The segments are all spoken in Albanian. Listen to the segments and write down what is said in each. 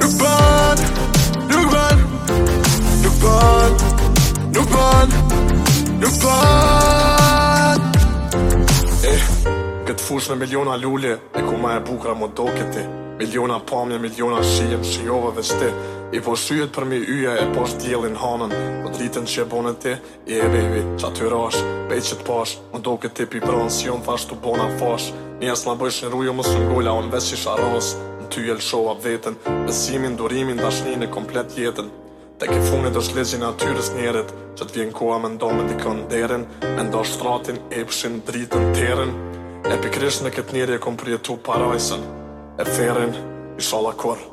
Nuk ban, nuk ban, nuk ban, nuk ban, nuk ban Eh, këtë fush me miliona lule E ku ma e bukra më doke ti Miliona pamje, miliona shije, shijove dhe ti I poshe yjet përmi yje e poshe diellin hanën Me dritën që e bone ti Hej bebi, qaty rash, pej që t'pash Më doke ti pranë, si unë thash u bona fash Njerëz ma bojshin ruju, nuk i ngola, unë veç isha rras Në ty e lëshova vetën, besimin, durimin, dashnin e komplet jetën Tek e fundit është zgjedhje natyrës njerit Që t'vjen koha me nda me dikon derën Me nda shtratin, epshin, dritën, terin E pikërisht në këtë njeri e kom përjetu parajsen E ferrin, ishalla kurr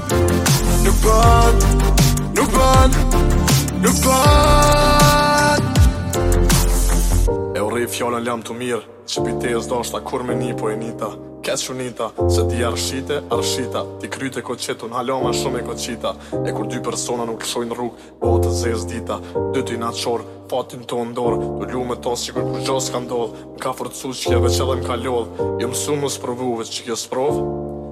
Nuk bën, nuk bën, nuk bën E urrej fjalën lamtumirë Shpirti s'doshta kurrë me ni po e nita Keq u nita, se ti rrëshqite, rrëshqita Ti kryt e ke qit, un ala ma shumë e kom qit-a E kur dy persona nuk lshojnë rrugë Bëhet e zezë dita, dytë inatçorë, fatin tonë n'dorë Tu lu me to sikur kurgjo s'ka ndodhë Më ka forcu shqyr qe veç edhe më ka lodhë Jo mësu me sprovu veç që kjo sprovë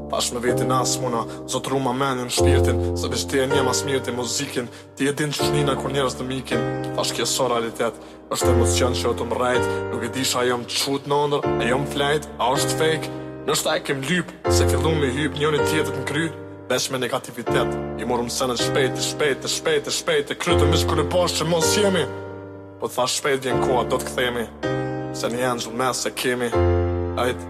Tash me vetin a s'muna, Zot ruma menden, shpirtin Se veç ti e njeh ma s'mirti muzikën Ti e din qysh nina kur njerëz të m'ikin Tash kjo s'o realitet, Është emocion që të rrejt Nuk e disha jam çut n'ondërr A jam flejt, a është fake Ndoshta e kem lyp Se fillum me hyp njoni tjetrit në kry Vesh me negativitet I morrëm senet shpejt, të shpejt, të shpejt, të shpejt Te kry tmesh kur e pash që mos jemi Po të thash shpejt vjen koha do të kthemi Se një engjull n'mes e kemi Ajt